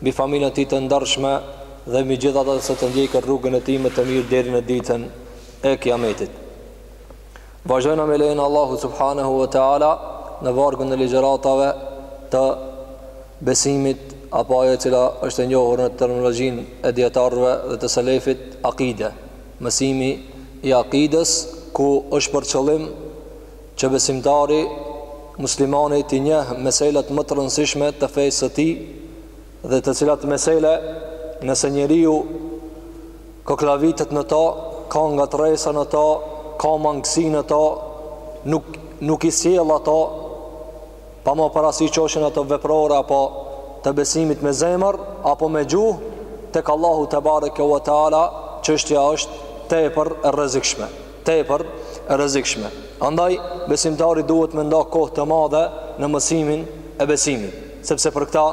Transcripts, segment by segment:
mbi familjen e tij të ndershme dhe mbi gjithë ata se të ndjekën rrugën e tij më të mirë deri në ditën e Kiametit. Vazhdojna me lejnë Allahu subhanahu wa taala në vargun e ligjëratave të besimit apo ajo e cila është e njohur në terminologjinë e dijetarëve dhe të selefit akide. Mësimi i akides ku është për qëllim që besimtari, muslimani t'i njehë meselet më të rëndësishme të fesë së tij dhe të cilat mesele nëse njeriu koklavitet në to, ka ngatërresa në to, ka mangësi në to, nuk nuk i sjell ato pa marrë parasysh qoshin ato veprore apo të besimit me zemër apo me gjuhë tek Allahu tebareke ue teala çështja është tepër e rrezikshme tepër e rrezikshme. Andaj besimtari duhet me nda kohë të madhe në mësimin e besimit, sepse për këta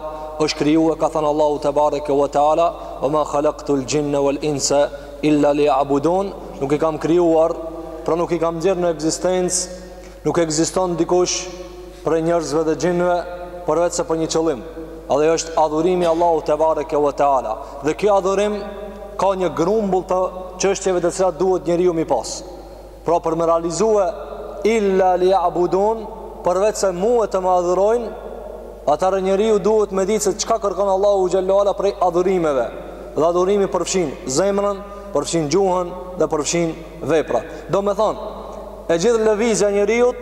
është krijue, ka thënë Allahu tebareke ve teala, ve ma halaktul xhinne vel inse, illa li jabudun, nuk i kam krijuar, pra nuk i kam nxjerrë në ekzistencë, Nuk ekziston dikush prej njerëzve dhe xhinëve përveçse për një qëllim, dhe është adhurimi i Allahut tebareke ve teala. Dhe ky adhurim ka një grumbull të çështjeve të cilat duhet njeriu mi pas. Pra për me realizue illa li jabudun, përveçse mua të më adhurojnë, atëherë njeriu duhet me ditë se çka kërkon Allahu xhelle ve ala prej adhurimeve. Dhe adhurimi përfshin zemrën, përfshin gjuhën dhe përfshin vepra. Domethënë, e gjithë lëvizja e njeriut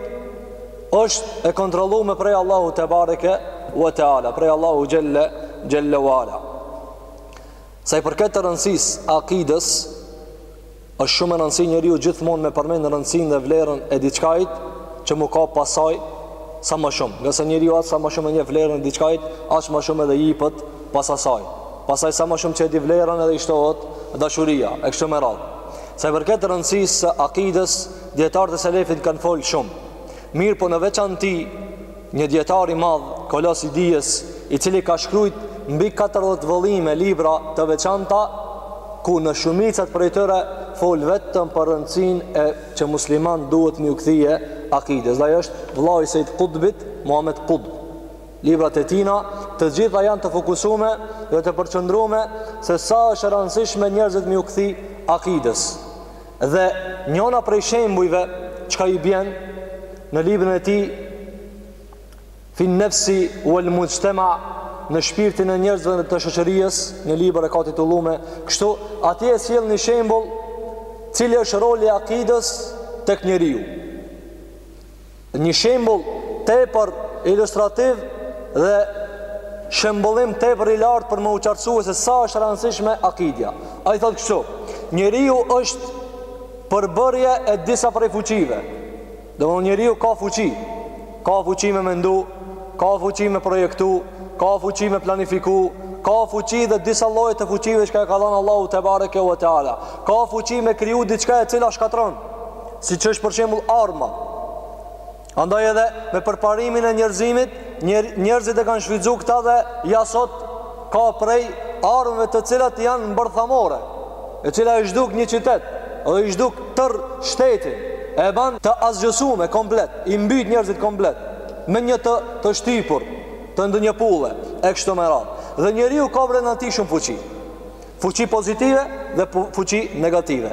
është e kontrollume prej Allahut tebareke ve teala, prej Allahu xhelle ve ala. Sa i përket rëndësisë së akides, është shumë e rëndësi njeriu gjithmonë me përmend rëndësinë dhe vlerën e diçkait që m'u kap pas saj sa më shumë. Ngase njeriu sa më shumë e njeh vlerën e diçkait, aq më shumë edhe jipet pas asaj. Pastaj sa më shumë që e di vlerën edhe i shtohet dashuria, e kështu me radhë. Sa i përket rëndësisë së akides, dijetarët e selefit kanë folë shumë. Mirëpo në veçanti një dijetar i madh, kolos i dijes, i cili ka shkruajt mbi 40 vëllime libra të veçanta, ku në shumicat prej tyre fol vetëm për rëndësinë që muslimanët duhet m'iu kthie akides. Dhe ai është vëllai i Sejid Kutbit, Muhamed Kutb. Librat e tina, të gjitha janë të fokusume dhe të përqëndrume se sa është e rëndësishme njerëzit me iu kthy akides. Dhe njona prej shembujve që ka, i bjen në librin e tij fin nefsi uel muxhtema në shpirtin e njerëzve dhe të shoqërisë një libër e ka titullume kështu aty e sjell një shembull cili është roli akides tek njeriu. Një shembull tepër ilustrativ dhe shembëllim tepër i lartë për me u qartësue se sa është rëndësishme akidja. Ai thotë kështu, njeriu është përbërje e disa prej fuqive. Domethënë njeriu ka fuqi, ka fuqi me mendu, ka fuqi me projektu, ka fuqi me planifiku, ka fuqi dhe disa lloje të fuqive çka e ka dhënë Allahu tebareke u teala. Ka fuqi me kriju diçka e cila shkatrron. siç është për shembull arma. Andaj edhe me përparimin e njerëzimit, njer, njerëzit e kanë shfrytzuar këta dhe ja sot ka prej armëve të cilat janë mbërthamore, e cila i zhduk një qytet, dhe i zhduk tërë shtetin, e ban të asgjësume komplet, i mbyt njerëzit komplet, me një të, të shtypur, të ndonjë pulle, e kështu me radhë. Dhe njeriu ka brenda tij shumë fuqi. Fuqi pozitive dhe fuqi negative.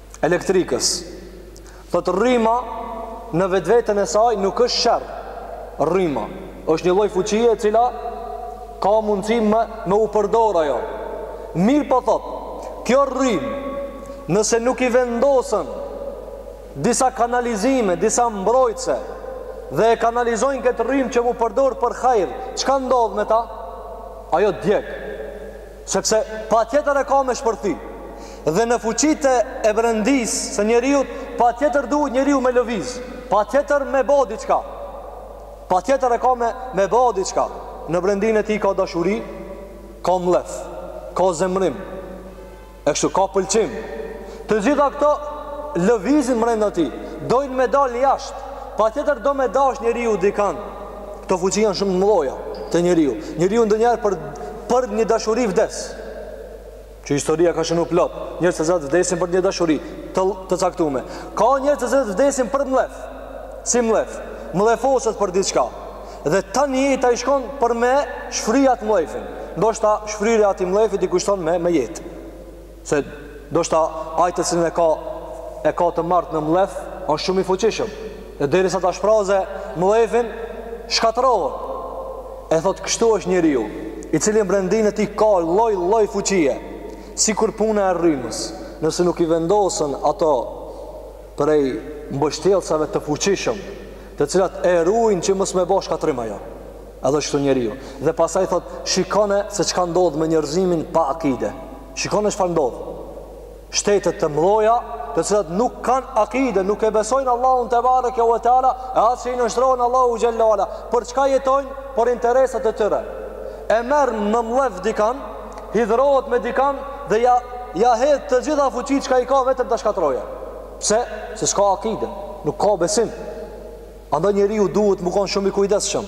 elektrikës. Thotë rryma në vetveten e saj nuk është sherr. Rryma është një lloj fuqie e cila ka mundësi me u përdor ajo. Mirëpo thotë, kjo rrymë nëse nuk i vendosen disa kanalizime, disa mbrojtëse dhe e kanalizojnë këtë rrymë që m'u përdor për hajr, çka ndodh me ta? Ajo djeg. Sepse patjetër e ka me shpërthy. Dhe në fuqitë e brendisë së njeriut, patjetër duhet njeriu me lëviz. Patjetër me bo diçka. Patjetër e ka me, me bo diçka. Në brendinë e tij ka dashuri, ka mllef, ka zemrim, e kështu ka pëlqim. Të gjitha këto lëvizin mrenda tij, dojnë me dal jasht. Patjetër do me dash njeriu dikan. Këto fuqi janë shumë mëdhaja te njeriu. Njeriu ndonjëherë për për një dashuri vdes. Që historia ka shënuar plot, njerëz të cilët vdesin për një dashuri të të caktume. Ka njerëz të cilët vdesin për mllef. Si mllef? Mllefoset për diçka. Dhe tani jeta i shkon për me shfry at mllefin. Ndoshta shfryrja e atij mllefit i kushton me me jetë. Se ndoshta ai të cilin e ka e ka të marrtë në mllef, është shumë i fuqishëm. Dhe derisa ta shpraze mllefin, shkatërrohet. E thotë kështu është njeriu, i cili në brendinë e tij ka lloj lloj fuqie, sikur puna e rrymës. Nëse nuk i vendosen ato prej mbështjellësave të fuqishëm, të cilat e ruajnë që mos me bo shkatërrim ajo. Edhe kështu njeriu. Dhe pastaj thotë, shikone se çka ndodh me njerëzimin pa akide. Shikoni çfarë ndodh. Shtete të mëdha, të cilat nuk kanë akide, nuk e besojnë Allahun tebareke ve teala, e as që i nënshtrohen Allahut xhelle ve ala. Për çka jetojnë? Për interesat e tyre. E merr në mllef dikan, hidhrohet me dikan dhe ja ja hedh të gjitha fuqitë çka i ka vetëm ta shkatërrojë. Pse? Se s'ka akide, nuk ka besim. Andaj njeriu duhet me kon shumë i kujdesshëm.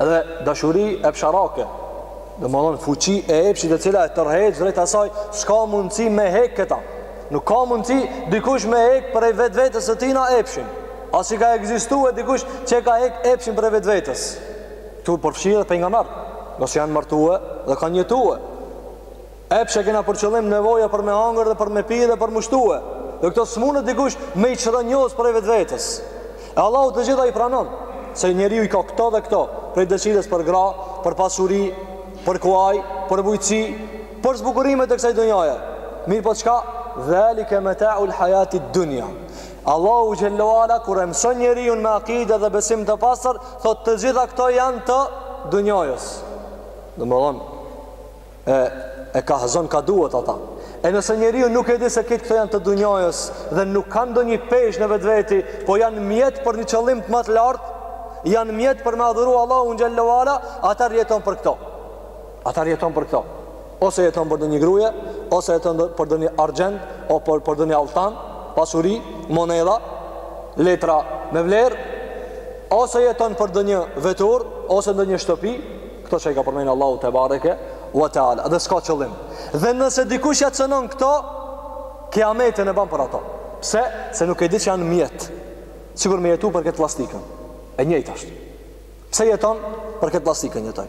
Edhe dashuri epsharake, domethonë fuqi e epshit e cila e tërheq drejt asaj, s'ka mundësi me hek këta. Nuk ka mundësi dikush me hek prej vetvetes së tijna epshin. As s'ka ekzistue dikush që e ka hek epshin prej vetvetes. Tu përfshirë edhe pejgamberët, se janë martue dhe kanë jetue. Epshe kena për qëllim nevoja për me hangër dhe për me pi dhe për m'u shtue. Dhe këto s'munet dikush me i çrrënjos prej vetvetes. E Allahu të gjitha i pranon, se njeriu i ka këto dhe këto, prej dëshirës për gra, për pasuri, për kuaj, për bujqësi, për zbukurimet e kësaj dunjaje. Mirëpo çka? Dhalike metaul hajatid dunja. Allahu xhelle ve ala, kur e mësën njeriun me akide dhe besim të pastër, thotë të gjitha këto janë të dunjajës. Domethonë, e e kahzon ka duhet atëherë nëse njeriu nuk e di se këtë këto janë të dunjojës dhe nuk kanë ndonjë peshë në vetveti po janë mjet për një qëllim t'ma të lartë janë mjet për me adhuru Allahun xhelle ve ala atëherë jeton për këto atëherë jeton për këto ose jeton për ndonjë gruje ose jeton për ndonjë argjend o për, për ndonjë altan pasuri, monedha letra me vlerë ose jeton për ndonjë veturë ose ndonjë shtëpi Këto që i ka përmenë Allahu tebareke wa taala dhe s'ka qëllim. Dhe nëse dikush ja cënon këto, kiametin e ban për ato. Pse? Se nuk e di që janë mjet. Sikur me jetu për këtë plastikën. E njëjtë është. Pse jeton për këtë plastikën jetoj?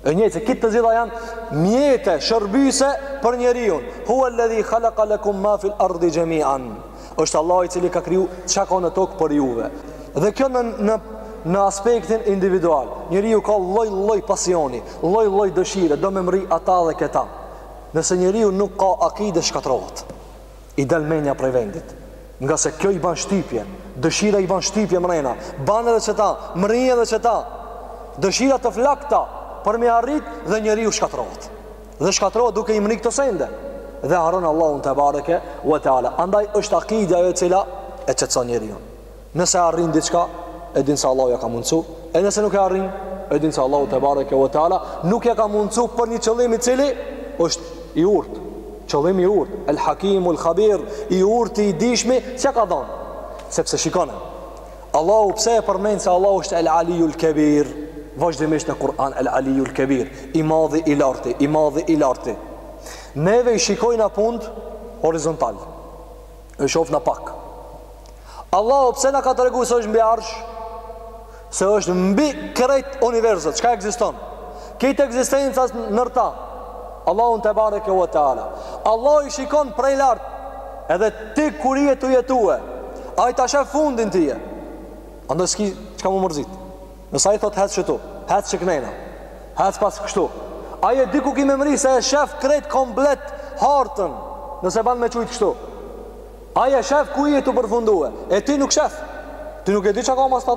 E njëjtë se këtë të gjitha janë mjete, shërbyese për njeriun. Huwa alladhi khalaqa lakum ma fil ardi jami'an. Është Allahu i cili ka krijue çka ka në tokë për juve. Dhe kjo në në në aspektin individual. Njeriu ka lloj-lloj pasioni, lloj-lloj dëshire, do me mrri ata dhe këta. Nëse njeriu nuk ka akide shkatërrohet. I del menja prej vendit. Ngase kjo i ban shtypje, dëshira i ban shtypje mrena. Ban edhe qeta, mrri edhe qeta. Dëshira të flakta për me arrit dhe njeriu shkatërrohet. dhe shkatërrohet duke i mrri këto sende dhe harron Allahun tebareke ve teala andaj është akidja ajo e cila e qetëson njeriun nëse arrin diçka e din se Allahu ja ka mundsu e nëse nuk e arrin e din se Allahu tebareke ve teala nuk ja ka mundsu për një qëllim i cili është i urtë qëllim i urtë el hakimul khabir i urti i dijshmi çka ka dhonë sepse shikoni Allahu pse e përmend se Allahu është El Aliul Kebir? Vazhdimisht në Kur'an El Aliul Kebir, i madhi i lartë, i madhi i lartë. Neve i shikojna punët horizontal. E shofna pak. Allahu pse na ka treguar se është mbi arsh? Se është mbi krejt universet, çka ekziston? Krejt ekzistenca nër ta, Allahun tebareke ue teala Allah i shikon prej lart edhe ti kur je tu jetue ai ta shef fundin tije andaj s'ki çka m'u mërzit nëse ai thot hec qëtu hec qëknena hec pas kështu ai e di ku ki me mrri se e shef krejt komplet hartën nëse ban me qujt kështu ai e shef ku je tu përfundue e ti nuk shef ti nuk e di ça ka mas ta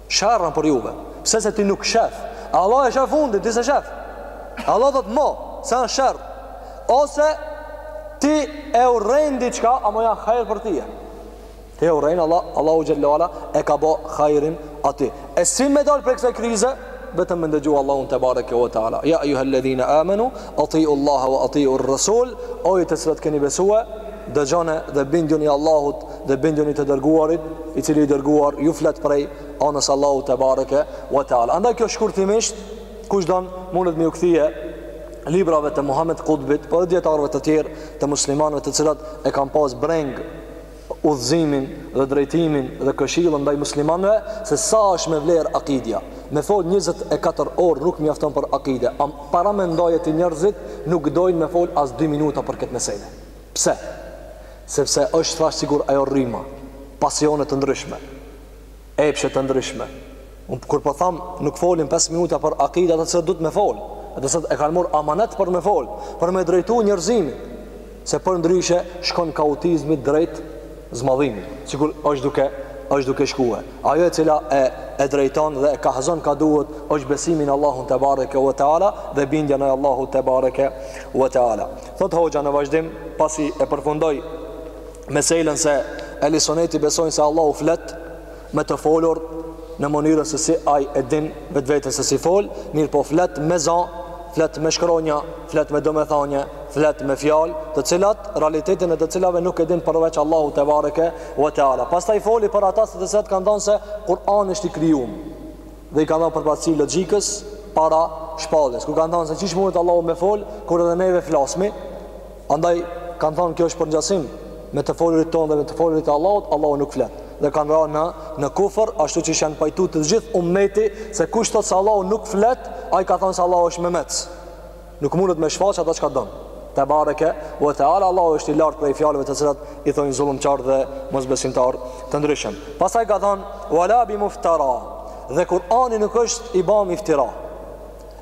Sherr a për juve. Pse se ti nuk shef. Allah e shef fundin, ti s'e shef. Allah thot mo, se jan sherr. Ose ti e urren diçka, amo janë hajr për tije. Ti e urren, Allah, Allahu xhel-le ue ala, e ka bo hajrin aty. E si me dalë prej kësaj krize, vetëm me ndëgju Allahun tebareke ue teala. Ja ejjuhel-ledhine amenu, atiu Allahe ue atiu rresul, o ju të cilët keni besue, dëgjone dhe bindjuni Allahut dhe binduni të dërguarit i cili i dërguar ju flet prej anës Allahu tebareke ue teala andaj kjo shkurtimisht kush don mundet me ju kthye librave të Muhammed Kutbit po edhe dijetarëve të tjerë të muslimanve të cilët e kanë pas brengë udhëzimin dhe drejtimin dhe këshillën ndaj muslimanëve se sa është me vlerë akidja. Me fol 24 orë nuk mjafton për akide. Ama paramendoje ti njerëzit nuk dojnë me fol as 2 minuta për këtë mesele. Pse? Sepse është thashë sikur ajo rrymë, pasione të ndryshme, epshe të ndryshme. Unë kur po thamë, nuk folin 5 minuta për akide, ata që duhet me folë, ata që e kanë marrë amanet për me folë, për me drejtu njerëzimin, se përndryshe shkon kaotizmi drejt zmadhimit, sikur është duke, është duke shkue. Ajo e cila e, e drejton dhe e kahëzon ka duhet, është besimi n'Allahun tebareke ue teala dhe bindja ndaj Allahu tebareke ue teala. Thotë hoxha në vazhdim, pasi e përfundoi meselen se Ehli Suneti besojnë se Allahu flet me të folur në mënyrën se si ai e din vetveten se si fol, mirëpo flet me za, flet me shkronja, flet me domethënie, flet me fjalë, të cilat realitetin e të cilave nuk e din përveç Allahu tebareke ue teala. Pastaj foli për ata se të cilët kanë thënë se Kur'ani është i krijuar. dhe i kanë dhënë përparësi logjikës para shpalljes kur kanë thënë se qysh mundet Allahu me fol kur edhe neve flasmi andaj kanë thënë kjo është përngjasim me të folurit tonë dhe me të folurit e Allahut Allahu nuk flet dhe kanë ra në në kufër ashtu që janë pajtu të gjithë ummeti se kush thotë se Allahu nuk flet ai ka thënë se Allahu është memec Nuk mundet me shfaq atë çka don. Tebareke ve teala Allahu është i lartë prej fjalëve të cilat i thonë zullumqarët dhe mosbesimtarët të ndryshëm. Pastaj ka thënë wala bi muftara. Dhe Kur'ani nuk është i bam iftira.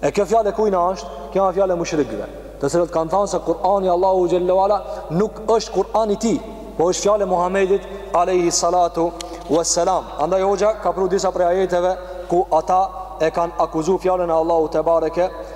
E kjo fjalë e kujna është? Kjo është fjalë e mushrikëve, të cilët kanë thënë se Kur'ani i Allahut xhelle ve ala nuk është Kur'ani i tij, po është fjalë e Muhamedit alayhi salatu wassalam. Andaj hoxha ka pru disa prej ajeteve ku ata e kanë akuzu fjalën e Allahut tebareke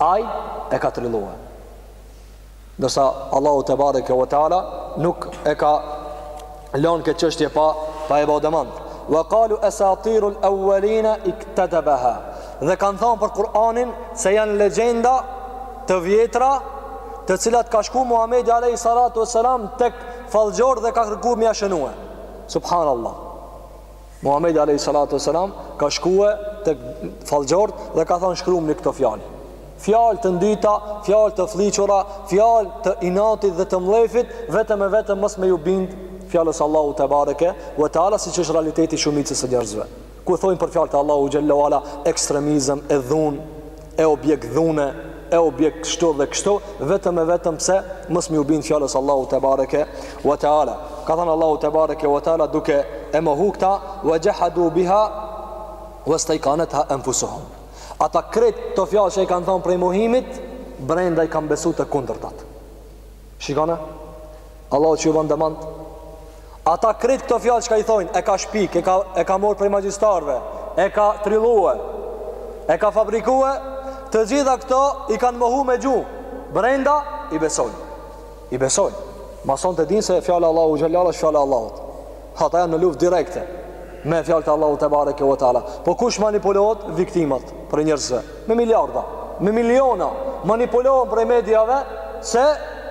Ai e ka trillue. Ndërsa Allahu tebareke ve teala nuk e ka lënë këtë çështje pa pa e bo demant. Wa qalu asatirul awwalina iktatabaha. Dhe kanë thënë për Kur'anin se janë legjenda të vjetra, të cilat ka shku Muhamedi alayhi salatu wassalam tek fallxhorët dhe ka kërku me ia shënue. Subhanallah. Muhamedi alejhi salatu vesselam ka shkue tek fallxhorët dhe ka thënë shkrumni këto fjalë. Fjalë të ndyta, fjalë të flliqura, fjalë të inatit dhe të mllefit, vetëm e vetëm mos me ju bind fjalës Allahut tebareke ve teala siç është realiteti i shumicës së njerëzve. Ku thonë për fjalët e Allahut xhelle ve ala ekstremizëm e dhunë e objekt dhune, e objekt kështu dhe kështu, vetëm e vetëm pse mos me ju bind fjalës Allahut tebareke we teala. Ka thënë Allahu tebareke we teala duke e mohu këta, "Wa jahadu biha wastayqanatha anfusuhum." Ata krejt këto fjalë që i kanë thënë prej mohimit, brenda i kanë besu të kundërtat. Shikone, Allahun që ju ban demant Ata krejt këto fjalë që ka i thojnë E ka shpik, e ka, e ka marr prej magjistarve E ka trillue E ka fabrikue Të gjitha këto i kanë mohu me gju Brenda i besojnë I besojnë Ama s'donë. E dinë se fjala e Allahut xhelle ve ala është fjala e Allahut Ata janë në luftë direkte me fjalët e Allahut tebareke ve teala. Po kush manipulohet viktimat prej njerëzve? Me miliarda, me miliona manipulohen prej mediave se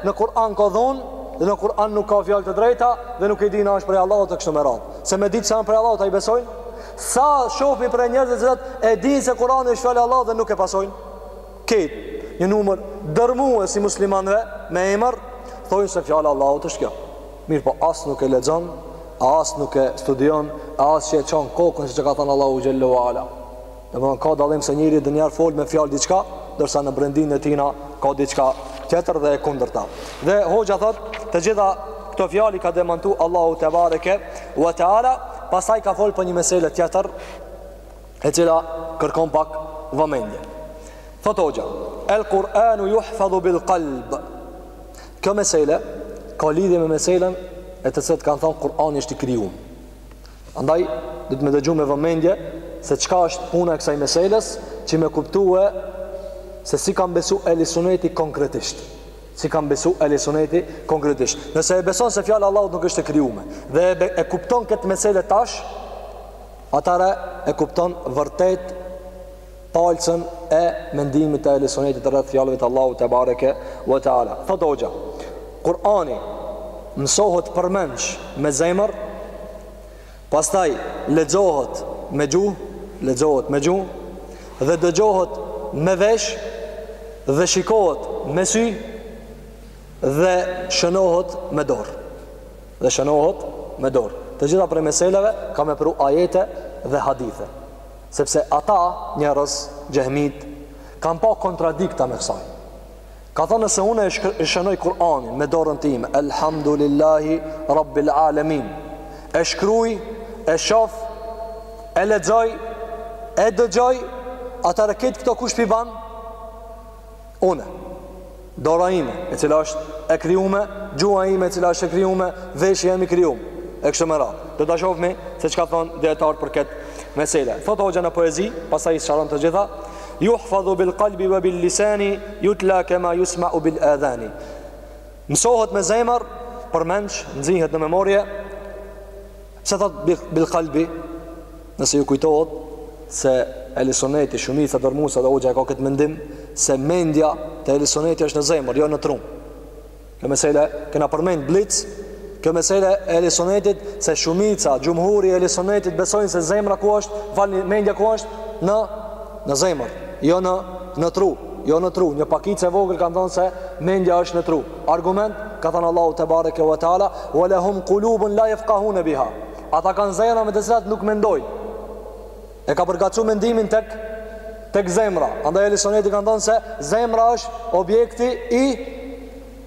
në Kur'an ka dhunë dhe në Kur'an nuk ka fjalë të drejta dhe nuk e din a është prej Allahut e kështu me radhë. Se me dit se janë prej Allahut a i besojnë. Sa shofim prej njerëzve që e dinë se Kur'ani është fjala e Allahut dhe nuk e pasojnë. Krejt një numër dërmues i muslimanëve me emër thonë se fjala e Allahut është kjo. mirëpo as nuk e lexon, e as nuk e studion, e as që e çon kokën siç e ka thënë Allahu xhelle ve ala. Domthon ka dallim se njeri nganjëherë fol me fjalë diçka, ndërsa në brendinë e tina ka diçka tjetër dhe e kundërta. Dhe hoxha thotë, të gjitha këto fjalë i ka demantu Allahu tebareke wa taala, pastaj ka fol për një mesele tjetër e cila kërkon pak vëmendje. Thotë hoxha, El Kur'anu yuhfadhu bil qalb. Kjo mesele ka lidhje me meselen e atyre të cilët kanë thënë Kur'ani është i krijum. Andaj duhet me dëgju me vëmendje se çka është puna e kësaj meseles që me kuptu se si kanë besu Ehli Suneti konkretisht. Si kanë besu Ehli Suneti konkretisht. Nëse e beson se fjala e Allahut nuk është e krijume dhe e, e kupton këtë mesele tash, atëherë e kupton vërtet palcën e mendimit te Ehli Sunnetit rreth fjalëve të Allahut te bareke ve teala. Thot hoxha, Kur'ani mësohet përmendsh me zemër, pastaj lexohet me gjuhë, lexohet me gjuhë dhe dëgjohet me vesh dhe shikohet me sy dhe shënohet me dorë. Dhe shënohet me dorë. Të gjitha prej meseleve ka me pru ajete dhe hadithe. Sepse ata, njerëz, xhehmitë, kanë pa kontradikta me kësaj. Ka thënë nëse unë e shënoj Kur'anin me dorën time, Elhamdulillahi Rabbil Alamin. E shkruaj, e shof, e lexoj, e dëgjoj, atëherë këtë këto kush pi ban? Unë, dora ime, e cila është e krijume, gjuha ime, e cila është e krijume, veshi jem i krijum. E kështu me radhë. Do ta shohmi se çka thonë dijetarët për këtë meselë. Thot hoxha në poezi, pastaj i sqaron të gjitha, yuhfazu bil qalbi wa bil lisani yutla kama yusma'u bil adhani. Mësohet me zemër, përmendsh, nxihet në memorie, Pse thotë Bil Kalbi? Nëse ju kujtohet se Ehli Suneti, shumica dërrmuese dhe hoxha e ka këtë mendim se mendja te Ehli Suneti është në zemër, jo në tru. Kjo mesele kena përmend blic, kjo mesele e Ehli Sunetit se shumica, xhumhuri i Ehli Sunetit besojnë se zemra ku është, falni mendja ku është në në zemër, jo në në tru, jo në tru. Një pakicë e vogël kanë thënë se mendja është në tru. Argument, ka thënë Allahu te bareke ve teala, "Wa lahum qulubun la yafqahuna biha." Ata kanë zemra me të cilat nuk mendojnë. E ka përkatësu mendimin tek tek zemra. Andaj Ehli Suneti kanë thënë se zemra është objekti i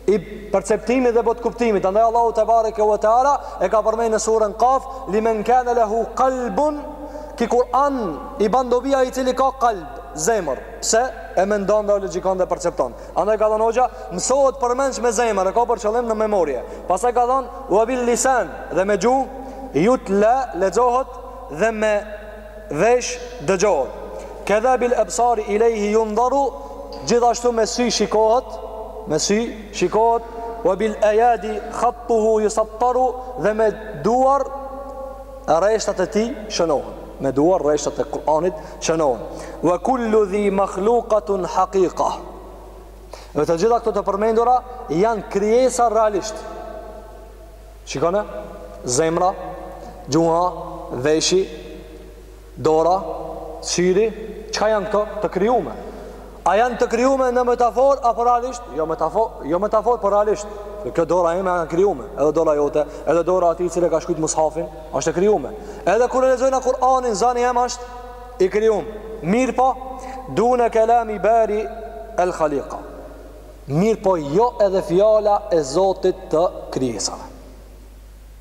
i perceptimit dhe botëkuptimit. Andaj Allahu te bareke ve teala e ka përmendur në surën Qaf, "Limen kana lahu qalbun" Ky Kur'an i ban dobi ai i cili ka kalb, zemër, pse e mendon dhe logjikon dhe percepton. Andaj ka thënë hoxha, mësohet përmendsh me zemër, e ka për qëllim në memorje. Pastaj ka thënë, "Wa bil lisan" dhe me gjuhë, "Yutla" lexohet dhe me vesh dëgjohet. Kedha bil absari ilayhi yunzaru, gjithashtu me sy shikohet, me sy shikohet, "Wa bil ayadi khattuhu yusattaru" dhe me duar rreshtat e tij shënohen. Me duar rreshtat e Kur'anit Shënohen, Wa kullu dhi makhluqatun haqiqa. Dhe të gjitha këto të përmendura janë krijesa realisht. Shikone, zemra, gjuha, veshi, dora, syri, çka janë këto të krijume? A janë të krijume në metaforë apo realisht? Jo metaforë, jo metaforë, por realisht. Kjo dora ime jan krijume, edhe dora jote, edhe dora e atij i cili e ka shkrujt mushafin, është e krijume. Edhe kur e lexojna Kur'anin, zani jem është i krijum. Mirëpo, dune kelami bari el khaliqa. Mirëpo, jo edhe fjala e Zotit të krijesave.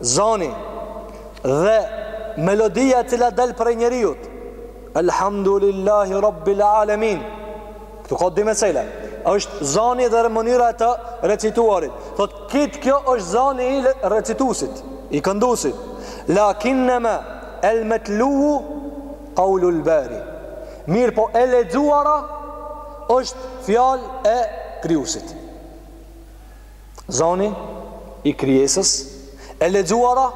Zani dhe melodia e cila del prej njeriut. Elhamdulillahi Rabbil Alamin. Këtu ka dy mesele. Është zani dhe mënyra e të recituarit. Thot kit kjo është zani i recituesit, i kënduesit. Lakinnama el matlu qaulul bari. Mirëpo e lexuara është fjalë e krijuesit. Zani i krijesës e lexuara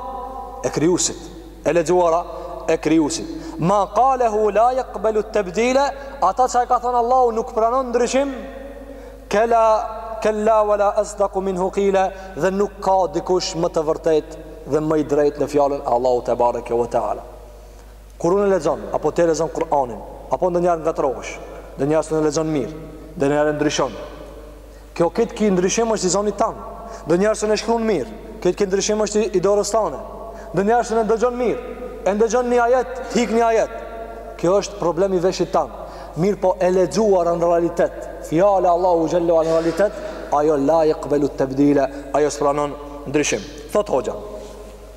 e krijuesit. E lexuara e krijuesit. Ma qalehu la yaqbalu tabdila, ata që e ka thënë Allahu nuk pranon ndryshim. Kela kella wala asdaqu minhu qila, dhe nuk ka dikush më të vërtet dhe më i drejt në fjalën e Allahut tebareke ve teala. Kur un e lexon apo ti e lexon Kur'anin, apo ndonjëherë ngatrohesh, ndonjëherë s'un e lexon mirë, ndonjëherë e ndryshon. Kjo kit ki ndryshim është i zanit tan. Ndonjëherë s'un e shkrun mirë. Kit ki ndryshim është i dorës tane. Ndonjëherë s'un e ndëgjon mirë. E ndëgjon një ajet, hik një ajet. Kjo është problemi i veshit tan. Mirëpo e lexuara në realitet. Fjala e Allahut xhel në realitet, ajo la yaqbalu tabdila, ajo s'pranon ndryshim. Thot hoxha.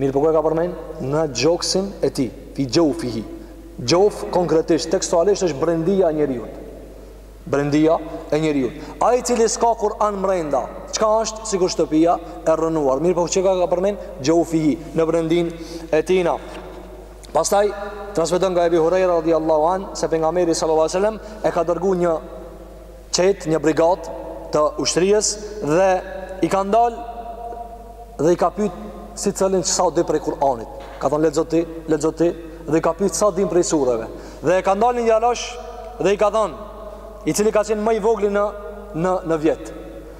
Mirëpo ku e ka përmen? Në gjoksin e tij, fi xheufihi. Xheuf, konkretisht, tekstualisht është brendia e njeriut. Brendia e njeriut. Ai i cili s'ka Kur'an mrenda, çka është, sikur shtëpia, e rrënuar. Mirëpo ku çka ka përmen? Xheufihi, në brendinë e tina. Pastaj, transmeton nga Ebi Hureyra, radiallahu anhu, se Pejgamberi, sallallahu a sallam, e ka dërgu një çetë një brigadë të ushtrisë dhe i ka ndal dhe i ka pyet secilin sa di prej Kur'anit. Ka thonë lexo ti, lexo ti dhe i ka pyet sa din prej sureve. Dhe e ka ndal një djalosh dhe i ka thonë i cili ka qenë më i vogli në, në, në vjet.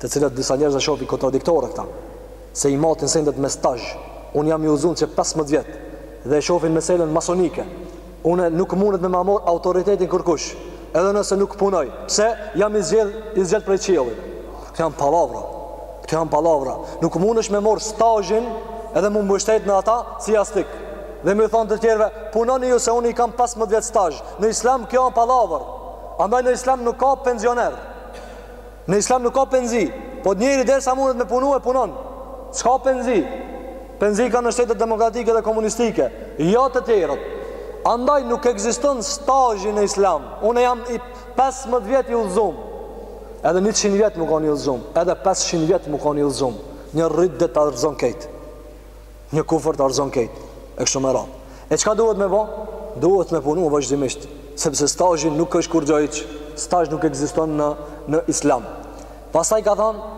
të cilat disa njerëz e shohin kontradiktore këta, se i matin sendet me stazh, unë jam i udhëzuar që 15 vjet dhe e shohin meselën masonike. Unë nuk mundet me ma marr autoritetin kërkush, edhe nëse nuk punoj. Pse jam i zgjedhur, i zgjedhur prej qiellit. Këto janë pallavra. Këto janë pallavra. Nuk mundesh me marr stazhin edhe m'u mbështet në ata si jastik. Dhe me u thon të tjerëve, punoni ju se unë i kam 15 vjet stazh. Në islam kjo janë pallavra. Andaj në islam nuk ka pensioner. Në islam nuk ka penzi, po njeri derisa mundet me punu e punon. S'ka penzi. Penzi ka në shtetet demokratike dhe komunistike, jo të tjerët. Andaj nuk ekziston stazhi në islam. Unë jam i 15 vjet i udhëzum. Edhe 100 vjet me kanë i udhëzum, edhe 500 vjet me kanë i udhëzum. Një riddet ta rrëzon krejt. Një kufër ta rrëzon krejt E kështu me radhë E çka duhet me bo? Duhet me punu vazhdimisht Sepse stazhi nuk është kurgjo hiç Stazh nuk ekziston në, në islam Pastaj ka thonë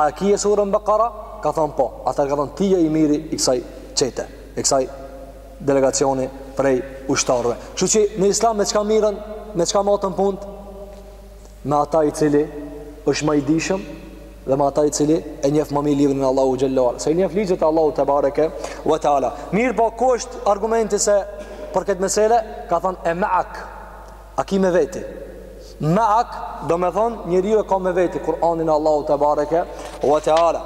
A e ki suren Bekara? Ka thonë po Atëherë ka thonë ti je emiri i kësaj çete I kësaj delegacioni prej ushtarëve Kështu që në islam me çka mirren Me çka maten punët? me ata i cili është më i dijshëm dhe me ata i cili e njef ma mirë librin e Allahut xhelle ve ala. Se i njef ligjet e Allahut tebareke ve teala. Mirëpo ku është argumenti se për këtë mesele ka thënë e ma'ak. A ki me veti? Ma'ak domethonë njeriu e ka me veti Kur'anin e Allahut tebareke ve teala.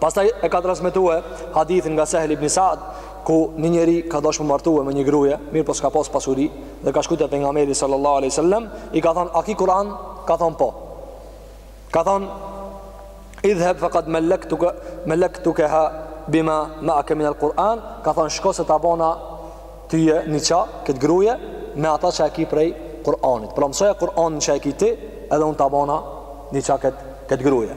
Pastaj e ka transmetuar hadithin nga Sehl ibn Sa'd ku një njeri ka dasht m'u martue me një gruje, mirëpo s'ka pas pasuri, dhe ka shku te pejgamberi sallallahu alejhi ve selem i ka thonë a ki kuran ka thonë po ka thonë idhheb fekad mel-lektuke mel-lektukeha bima meake minel kuran ka thonë shko se ta bona tyje niqah këtë gruje me ata që e ki prej kuranit pra mësoja kuranin që e ki ti edhe unë ta bona niqah këtë, këtë gruje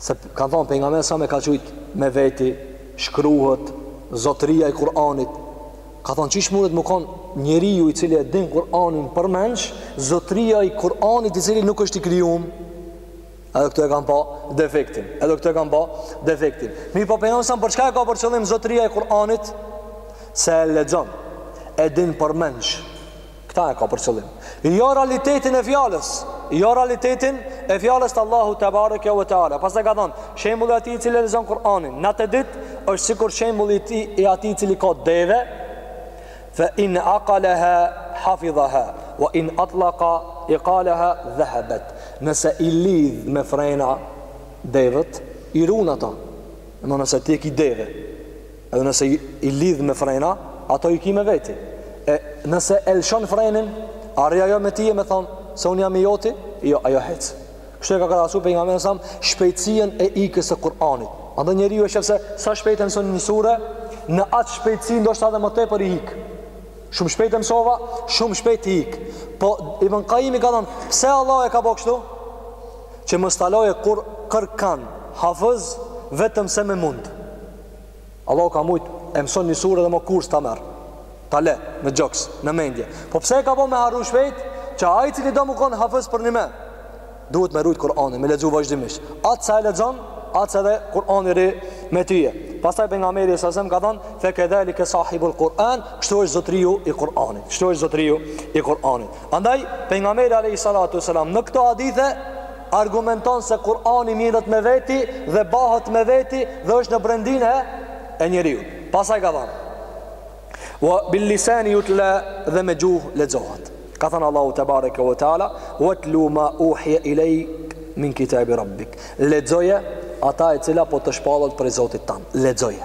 Se kanë thonë pejgamberi alejhi selam e ka qujt me veti shkruhet zotëria i Kur'anit. Ka thonë qysh mundet me kon njeriu i cili e din Kur'anin përmendsh zotëria i Kur'anit i cili nuk është i krijum. Edhe këtu e kanë pa defektin. Edhe këtu e kanë pa defektin. Mirëpo pejgamberi alejhi selam për çka e ka për qëllim zotëria i Kur'anit? Se e lexon. E din përmendsh. Këta e ka për qëllim. Jo realitetin e fjalës, jo realitetin e fjalës të Allahut tebareke ve teala. Pastaj ka thënë, shembulli i atij i cili e lexon Kur'anin natë ditë është sikur shembulli i atij, i atij i cili ka deve, fa in aqalaha hafidhaha wa in atlaqa iqalaha dhahabat. Nëse i lidh me frena devët, i run ato. Domthonë nëse ti e ki deve, Edhe nëse i lidh me frena, ato i ki me veti. E nëse e lëshon frenin, a rri ajo me ti e me thon se un jam i joti, jo ajo hec. Kështu e ka krahasu pejgamberi a.s. shpejtësinë e ikës së Kur'anit. Andaj njeriu e shef se sa shpejt e mëson një sure, në atë shpejtësi ndoshta edhe më tepër i ik. Shumë shpejt e mësova, shumë shpejt i ik. Po Ibn Qayyim ka thënë, pse Allah e ka bo kështu? Që mos t'lojë kurkush mu kon hafëz vetëm se me mund. Allahu ka mujt e mëson një sure dhe mo kurr s'ta merr. Ta le në gjoks, në mendje. Po pse e ka bo me harru shpejt? Që ai i cili do mu kon hafiz për një me. Duhet me rujt Kur'anin, me lexu vazhdimisht. Aq sa e lexon, aq edhe Kur'ani rri me tyje. Pastaj pejgamberi a.s. ka thënë, "Fe kedhalike sahibul Kur'an, kështu është zotriu i Kur'anit." Kështu është zotriu i Kur'anit. Andaj pejgamberi alayhi salatu wasalam në këto hadithe argumenton se Kur'ani mirret me veti dhe bahet me veti dhe është në brendinë e njeriut. Pastaj ka thënë: "Wa bil lisan yutla" dhe me gjuhë lexohet. Ka thënë Allahu te bareke ve teala: "Watlu ma uhiya ilayk min kitabi rabbik." Lexoje ata e cila po të shpallet prej Zotit tënd. Lexoje.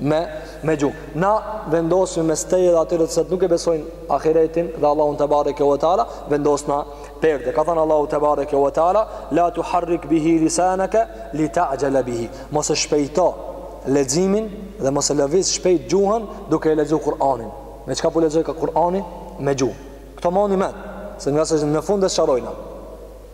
me gju. Na vendosim mes teje dhe atyre të cilët nuk e besojnë ahiretin dhe Allahun te bareke ve teala, vendosim perde. Ka thënë Allahu te bareke ve teala, la tuharrik bihi lisanaka li ta'jala bihi. Mos e shpejto leximin dhe mos e lëviz shpejt gjuhën duke e lexuar Kur'anin. Me çka po lexohka Kur'ani me gjuhë. Kto mani men, se në fund e sqarojna.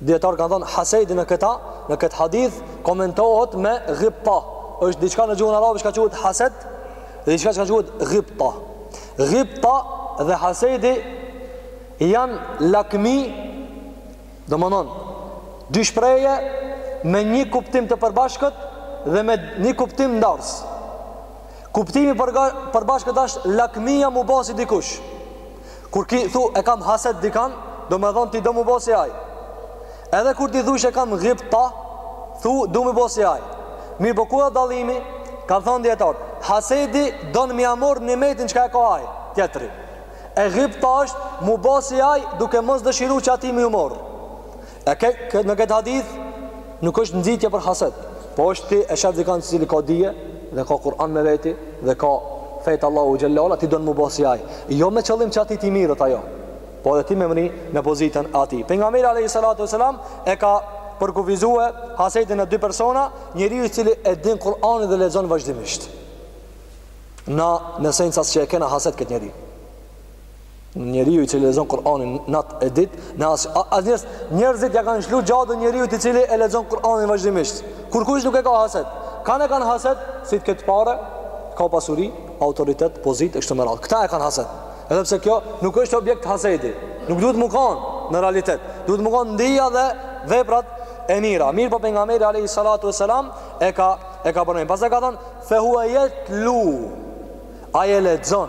Dijetarët kanë thënë hasedi në këta, në këtë hadith komentohet me ghibta. Është diçka në gjuhën arabe çka quhet hased dhe diçka çka quhet ghibta. Ghibta dhe hasedi janë lakmi, domthon dy shprehje me një kuptim të përbashkët dhe me një kuptim ndarës. Kuptimi përbashkët është lakmia mu ba si dikush. Kur ti thu e kam hased dikan, do me dhonë ti do mu bo si aj. Edhe kur ti thush e kam ghibta, thu du mu bo si aj. Mirëpo ku a dallimi, kanë thonë dijetarët, hasedi don me ja marrë nimetin çka e ka aj, tjetri. E ghibta është mu bo si aj duke mos dëshiru që atij me ju marrë. E ke, ke, në këtë hadith nuk është nxitje për haset, po është ti e shef dikon i cili ka dije dhe ka Kur'an me veti dhe ka fenë e Allahut xhallala ti don mu bo si ai. Jo me qëllim që atij t'i mirret ajo. Po edhe ti me mrri në pozitën e atij. Pejgamberi alayhi salatu wasalam e ka përkufizuar hasetin te dy persona, njeriu i cili e din Kur'anin dhe lexon vazhdimisht. Na në esencë asht që e kena haset këtë njeri. Njeriu i cili lexon Kur'anin natë e ditë, në as asnjë njerëzit ja kanë shlu gjadën njeriut i cili e lexon Kur'anin vazhdimisht. Kurkush nuk e ka haset, kan e kanë haset si të ketë pare, ka pasuri, autoritet, pozitë e kështu me radhë. Këta e kanë haset. Edhe pse kjo nuk është objekt hasedi, nuk duhet mu kanë në realitet. Duhet mu kanë n'dija dhe veprat e mira. Mirëpo pejgamberi alayhi salatu wasalam e ka e ka bënë. Pastaj ka thanë fe huwa yatlu Ai e lexon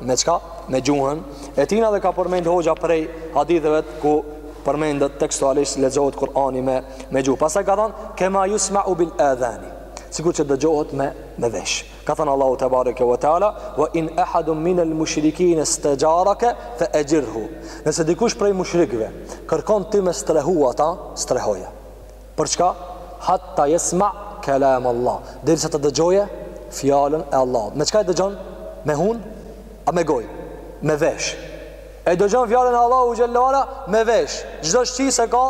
me çka? Me gjuhën e tina dhe ka përmend hoxha prej haditheve ku përmendet tekstualisht lexohet Kur'ani me me gjuhë. Pastaj ka thanë kema yusma'u bil adhani. Sikur që dëgjohet me me vesh. Ka thanë Allahu te bareke ve teala wa in ahadun min al mushrikin istajaraka fa ajirhu. Nëse dikush prej mushrikëve kërkon ty me strehu ata, strehoja. Për çka? Hatta yesma kalam Allah. Derisa ta dëgjojë fjalën e Allahut. Me çka e dëgjon? Me hun? A me gojë? Me vesh. E dëgjon fjalën e Allahut xhallahu me vesh. Çdo shqisë e ka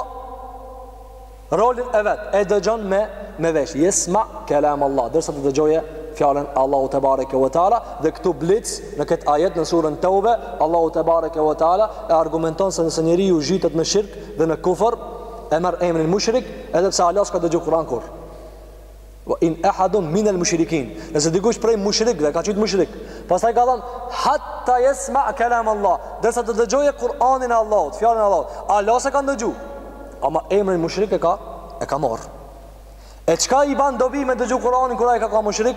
rolin e vet e dëgjon me me vesh yesma kalam Allah derisa të dëgjojë fjalën e Allahut te bareke ve teala dhe këtu blic në këtë ajet në surën Tauba Allahu te bareke ve teala e argumenton se nëse njeriu zhytet në shirk dhe në kufër e merr emrin mushrik edhe pse hala s'ka dëgju Kur'an kurrë. Wa in ahadun min al mushrikin. Nëse dikush prej mushrikëve e ka qujt mushrik, pastaj ka thanë hatta yasma kalam Allah, derisa të dëgjojë Kur'anin e Allahut, fjalën e Allahut. Hala s'e ka dëgju. Ama emrin mushrik e ka e ka marr. E çka i ban dobi me dëgju Kur'anin kur ai ka ka mushrik?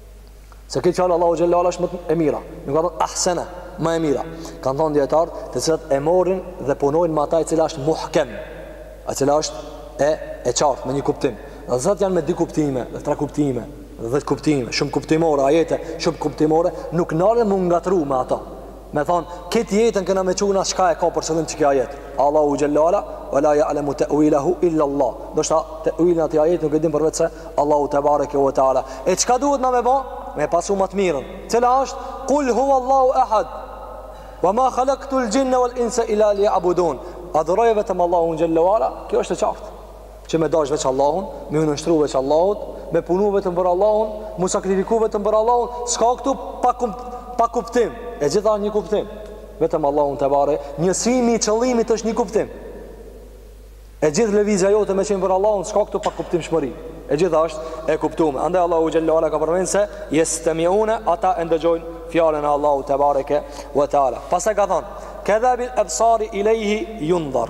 Se këtë fjalë Allahu xhallahu ala asht ma e mira. Nuk ka thonë ahsana, ma e mira. Kanë thonë dijetarët, të cilët e morrin dhe punojnë me ata e cila është muhkem, e cila është e e qartë me një kuptim. E të cilat janë me dy kuptime, dhe tre kuptime, dhe dhjetë kuptime, shumë kuptimore, ajete, shumë kuptimore, nuk ndalen mu ngatrru me ato. Me thonë, këtë jetën kena me çu na çka e ka për qëllim qeky ajet. Allahu xhelle ala, ve la ja'lemu te'uilahu illa Allah. Ndoshta te'uilin atij ajeti nuk e din përveç se Allahu te bareke ve teala. E çka duhet na me ba? Me pasu ma të mirën. Cila është? Kul hu Allahu ehad. Ve ma khalektul xhinne vel inse illa li ja'budun. Adhuroje vetëm Allahun xhelle ala, kjo është e qartë. që me dash veç Allahun, me ju nështru veç Allahut, me punu vetëm për Allahun, mu sakrifiku vetëm për Allahun, s'ka këtu pa, kum, pa kuptim, e gjitha një kuptim, vetëm Allahun të bare, njësimi i qëllimit është një kuptim, e gjithë lëvizja jote me qenë për Allahun, s'ka këtu pakuptimshmëri, e gjitha është e kuptum, andaj Allahu xhelle ala ka përmend se, jestemi'une, ata e ndëgjojnë fjalën e Allahut te bareke ve teala, pastaj ka thonë, kedha bil ebsari ilejhi jundhar,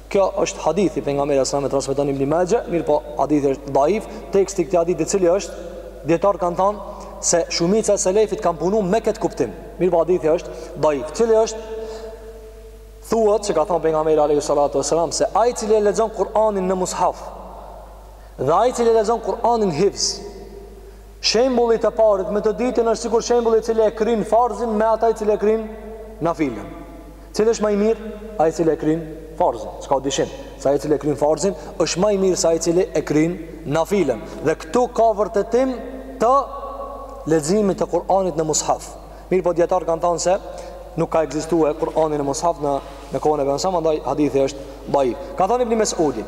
Kjo është hadithi pejgamberit sallallahu alajhi wasallam e transmeton Ibn Majah, mirëpo hadithi është dhaif, teksti i këtij hadithi cili është, dijetarët kanë thënë se shumica e selefit kanë punu me këtë kuptim. Mirëpo hadithi është dhaif, cili është thuhet që ka thënë pejgamberi alayhi salatu wasalam se ai i cili e lexon Kur'anin në mushaf dhe ai i cili e lexon Kur'anin hifz Shembulli i të parit me të dytin është sikur shembulli i atij cili e kryen farzin me atë i cili e kryen nafilen. Cili është ma i mirë? Ai i cili e kryen farzin, s'ka dyshim. Se ai i cili e kryen farzin është ma i mirë se ai i cili e kryen nafilen. Dhe këtu ka vërtetim të leximit të Kur'anit në mushaf. Mirëpo dijetarët kanë thënë se nuk ka ekzistuar Kur'ani në mushaf në në kohën e Pejgamberit, andaj hadithi është dhaif. Ka thënë Ibn Mesudi,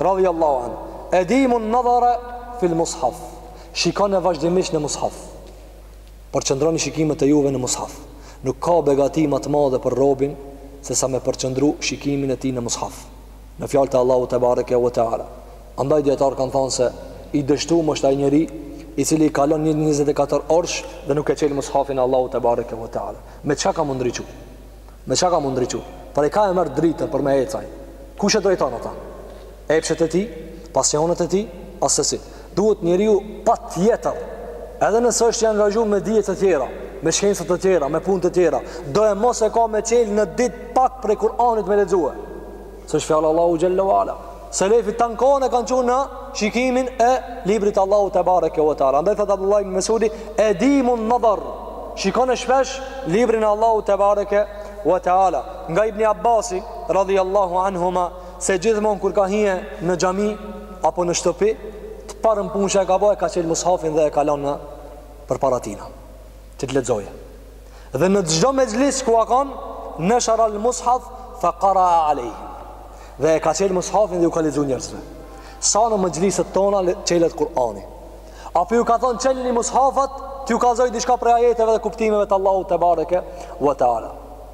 radhiyallahu anhu, "Edimun nadhare fil mushaf." Shikoni vazhdimisht në mushaf. Përqendroni shikimet e juve në mushaf. Nuk ka begati ma të madhe për robin se sa me përqendru shikimin e tij në mushaf. Në fjalët e Allahut te bareke ve teala. Andaj dijetarët kanë thanë se i dështum është ai njeri i cili i kalon 24 orësh dhe nuk e çel mushafin e Allahut te bareke ve teala. Me çka ka m'u ndriçu? Me ça ka m'u ndriçu? Prej ka e merr dritën për me ec ai. Kush e drejton ata? Epshet e tij? Pasionet e tij? Assesi. Duhet njeriu patjetër. Edhe nëse është i angazhum me dije të tjera, me shkenca të tjera, me punë të tjera, do e mos e ka me çel në ditë pak prej Kur'anit me lexue. Se është fjalë e Allahut xhelle ve ala. Selefi tan kohën e kanë çu në shikimin e librit të Allahut te bareke ve teala. Andaj thot Abdullah ibn Mesudi, "Edimun nadhar." Shikoni shpesh librin e Allahut te bareke ve teala. Nga Ibn Abbasi radhiyallahu anhuma se gjithmonë kur ka hy në xhami apo në shtëpi, të parën punë që e ka bo e ka çel mushafin dhe e ka lon përpara tina. Që të lexojë. Dhe në çdo mexhlis ku ka kon nesharal mushaf fa qaraa alejh. Dhe e ka çel mushafin dhe ju ka lexu njerëzve. Sa në mexhliset tona çelet Kur'ani. Apo ju ka thon çelni mushafat, t'ju kallzoj diçka prej ajeteve dhe kuptimeve të Allahut te bareke u teala.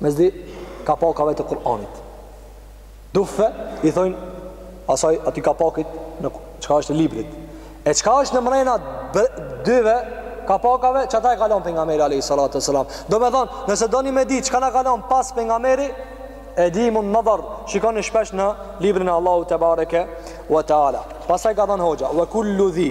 Mes dy kapakave të Kur'anit. Duffe i thonë asaj aty kapakit çka është e librit. E çka është në mrena dyve kapakave, qata e ka lon pejgamberi alayhi salatu wasalam. Domethonë, nëse doni me di çka na ka lon pas pejgamberi, edimun nadhar, shikoni shpesh në librin e Allahut tebareke, wa taala. Pastaj ka thanë hoxha, wa kullu dhi,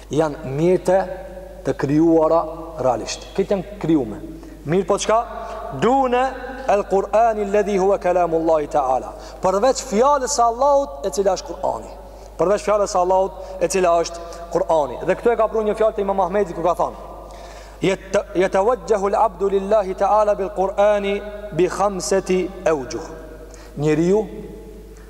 janë mjete të krijuara realisht. Këto janë të krijume. Mirëpo çka? Dune el Kur'ani alladhi huwa kalamullahi ta'ala. Përveç fjalës së Allahut e cila është Kur'ani. Përveç fjalës së Allahut e cila është Kur'ani. Dhe këtu e ka pru një fjalë të Imam Ahmedit ku ka thënë: "Yatawajjahu al-'abdu lillahi ta'ala bil-Kur'ani bi khamsati awjuh." Njeriu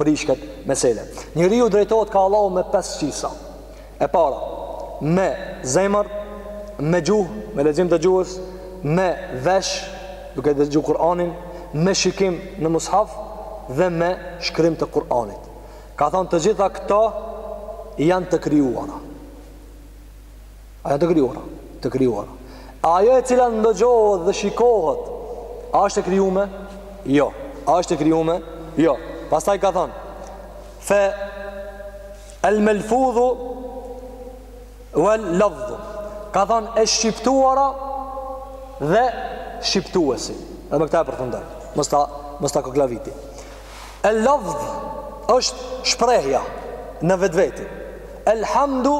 Prit këtë mesele. Njeriu drejtohet ka Allahu me pesë cilësa. E para, me zemër, me gjuhë, me lexim të gjuhës, me vesh, duke dëgjuar Kur'anin, me shikim në mushaf dhe me shkrim të Kur'anit. Ka thënë të gjitha këto janë të krijuara. A janë të krijuara? Të krijuara. Ajo e cila ndëgjohet dhe shikohet, a është e krijuar? Jo. A është e krijuar? Jo. Pastaj ka thënë: "Fa al-malfudhu wal-lafdhu." Ka thënë e shqiptuara dhe shqiptuesi. Edhe me këtë e përfundoj. Mos ta mos ta koklaviti. El lafdh është shprehja në vetvete. El hamdu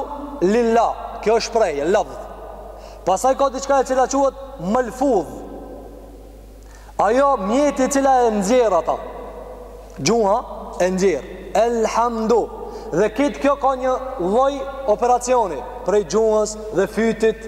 lilla, kjo është shprehje, lafdh. Pastaj ka diçka e cila quhet malfudh. Ajo mjeti i cili e nxjerr ata. Gjuha e nxjerr. El hamdu. Dhe këtë kjo ka një lloj operacioni prej gjuhës dhe fytit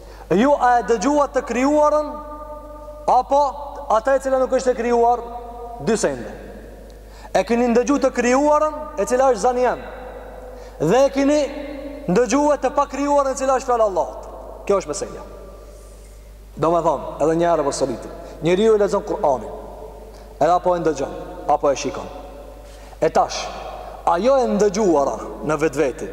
Ju a e dëgjuat të krijuarën apo atë e cila nuk është e krijuar? Dy sende. E keni ndëgju të krijuarën e cila është zani jem. Dhe e keni ndëgju edhe të pakrijuarën e cila është fjala e Allahut. Kjo është meselja. Domethonë, edhe një herë po e përsëriti. Njeriu e lexon Kur'anin. Edhe apo e ndëgjon, apo e shikon. E tash, ajo e ndëgjuara në vetvete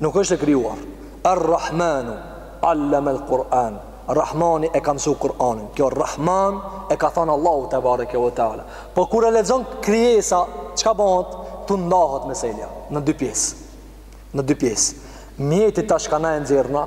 nuk është e krijuar. Ar-Rahmanu 'allama al-Kur'an. Rahmani e ka mësu Kur'anin. Kjo Rahman e ka thënë Allahu tebareke ve teala. Po kur e lexon krijesa, çka bëhet? Tu ndahet meselja në dy pjesë. Në dy pjesë. Mjeti tash kah e nxjerrna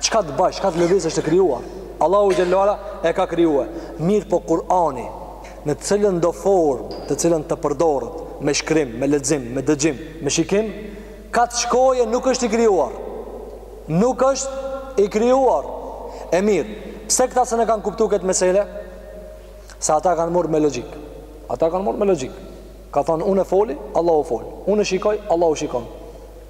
Çka të baj, çka të lëviz është e krijuar. Allahu xhelle ve ala e ka krijuar. Mirëpo Kur'ani në të cilën do formë, të cilën të përdoret me shkrim, me lexim, me dëgjim, me shikim, kah të shkojë nuk është i krijuar. Nuk është i krijuar. E mirë, pse këta s'e kanë kuptu këtë meselë? Se ata kanë marrë me logjikë. Ata kanë marrë me logjikë. Ka thonë unë foli, Allahu fol. Unë shikoj, Allahu shikon.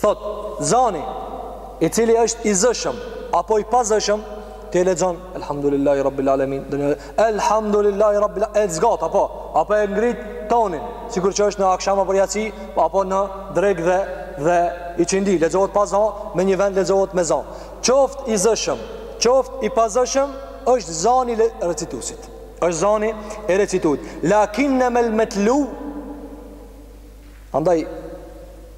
Thotë, Zani, i cili është i zëshëm, apo i pa zëshëm, ti e lexon, Elhamdulillahi Rabbil Alemin, Elhamdulillahi Rabbil Alemin, e zgat, apo, apo e ngrit tonin, sikur që është në aksham apo jaci, apo në drekë dhe, dhe iqindi, lexohet pa za, me një vend lexohet me za. Qoft i zëshëm, qoft i pa zëshëm, është zani i recitusit. është zani i recituit. Lakin në melmetlu, andaj,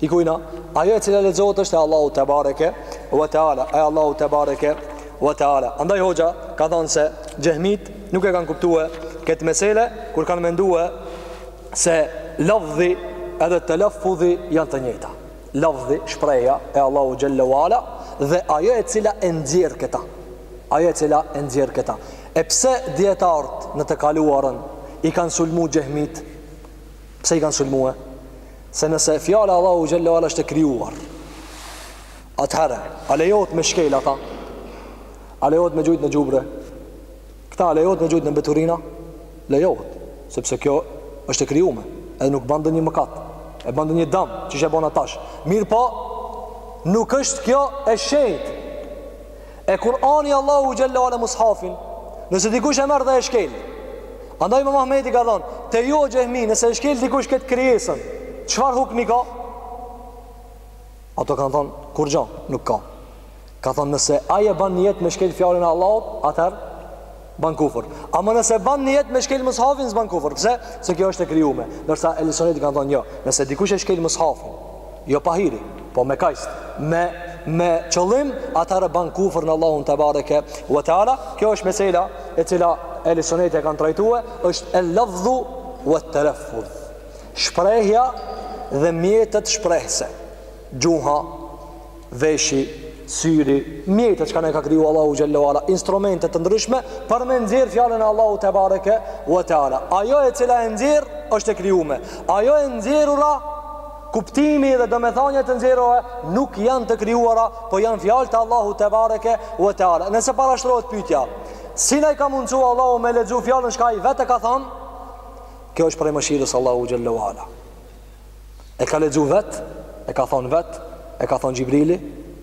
I kujna, ajo e cila lexohet është e Allahut te bareke ve teala, e Allahut te bareke ve teala. Andaj hoxha ka thanë se xhehmit nuk e kanë kuptue ket mesele kur kanë mendue se lafdhi edhe telaffudhi janë të njëjta. Lafdhi, shprehja e Allahu xhelle ve ala dhe ajo e cila e nxjerr këta. Ajo e cila e nxjerr këta. E pse dijetarët në të kaluarën i kanë sulmu xhehmit? Pse i kanë sulmue? Se nëse fjala e Allahu xhelle ve ala është e krijuar, atëherë, a lejohet me shkel ata? A lejohet me gjujt në gjubre? Këta a lejohet me gjujt në beturina? Lejohet, sepse kjo është e krijume, edhe nuk ban ndonjë mëkat, e ban ndonjë dam, që shë e bona tash. Mirëpo, nuk është kjo e shenjtë. E Kur'ani Allahu xhelle ve ala mushafin, nëse dikush e merr dhe e shkel. Andaj Imam Ahmedi ka thonë, te ju xhehmi, nëse e shkel dikush këtë krijesën, çfarë hukmi ka? Ata kanë thonë, kurgja, nuk ka. Ka thonë nëse ai e ban nijet me shkel fjalën e Allahut, atëherë Ban kufër. Ama nëse ban nijet me shkel mushafin s'ban kufër. Pse? Se kjo është e krijume. Ndërsa Ehli Suneti kanë thonë jo, nëse dikush e shkel mushafin, jo pa hiri, po me kast, me me qëllim, atëherë ban kufër në Allahun te bareke ve teala. Kjo është mesela e cila Ehli Suneti e kanë trajtue, është el lafdhu ve telaffudh. Shprehja dhe mjetet shprehse. Gjuha veshi, syri, mjete çka na i ka kriju Allahu xhelle ve ala, instrumente të ndryshme për me nxjerr fjalën e Allahut tebareke ve teala. Ajo e cila e nxjerr është e krijume. Ajo e nxjerrura kuptimi dhe domethënia të nxjerrura nuk janë të krijuara, po janë fjalë të Allahut tebareke ve teala. Nëse parashtrohet pyetja, si na i ka mundsu Allahu me lexu fjalën çka ai vetë e ka thanë? Kjo është prej mëshirës Allahu xhelle ve ala. E ka lexu vet, e ka thon vet, e ka thon Xhibrili,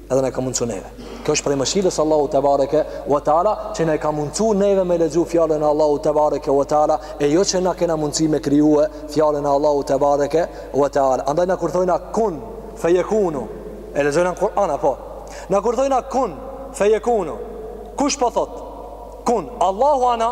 edhe na e ka mundsu neve. Kjo është prej mëshirës s'Allahu tebareke ve teala që na e ka mundsu neve me lexu fjalën e Allahu tebareke ve teala e jo që na kena mundsi me krijue fjalën e Allahu tebareke ve teala. Andaj na kur thojna kun fejekunu e lexojna në Kur'an a po na kur thojna kun fejekunu kush po thot kun Allahu a na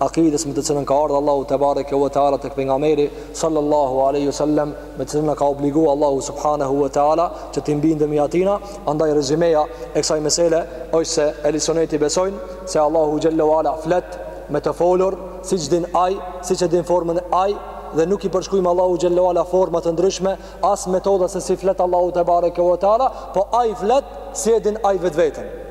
Akides me të cilën ka ardhur Allahu tebareke ve teala tek pejgamberi sallallahu alaihi wasallam me të cilën na ka obliguar Allahu subhanahu ve teala që t'i bindemi Atina andaj rezimeja e kësaj mesele është se ehli suneti besojnë se Allahu xhelle ve ala flet me të folur siç din ai siç e din formën ai dhe nuk i përshkrujmë Allahut xhelle ve ala forma të ndryshme as metoda se si flet Allahu tebareke ve teala po ai flet si e din ai vetveten